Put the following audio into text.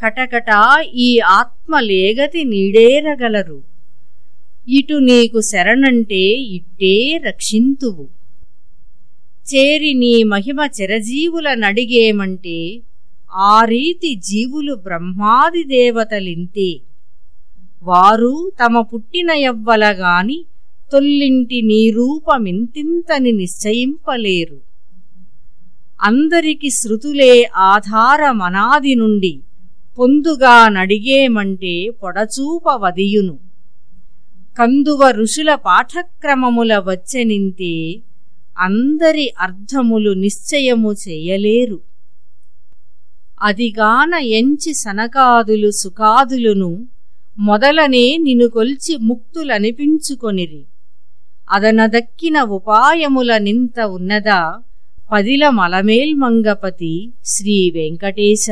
కటకట ఈ ఆత్మలేగతి నీడేరగలరు. ఇటు నీకు శరణంటే ఇట్టే రక్షింతువు. చేరి నీ మహిమ చిరజీవుల నడిగేమంటే ఆ రీతి జీవులు బ్రహ్మాది దేవతలింతే. వారు తమ పుట్టిన యవ్వలగాని తొల్లింటి నీ రూపమింతింతని నిశ్చయింపలేరు. అందరికి శృతులే ఆధారమనాది నుండి. పొందుగా నడిగేమంటే పొడచూప వదియును కందువ ఋషుల పాఠక్రమముల వచ్చెనింతే అందరి అర్థములు నిశ్చయము చేయలేరు. అదిగాన ఎంచి సనకాదులు సుఖాదులును మొదలనే నిను కొల్చి ముక్తులనిపించుకొనిరి. అదనదక్కిన ఉపాయముల నింత ఉన్నదా పదిల మలమేల్మంగపతి శ్రీ వెంకటేశ.